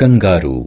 canguru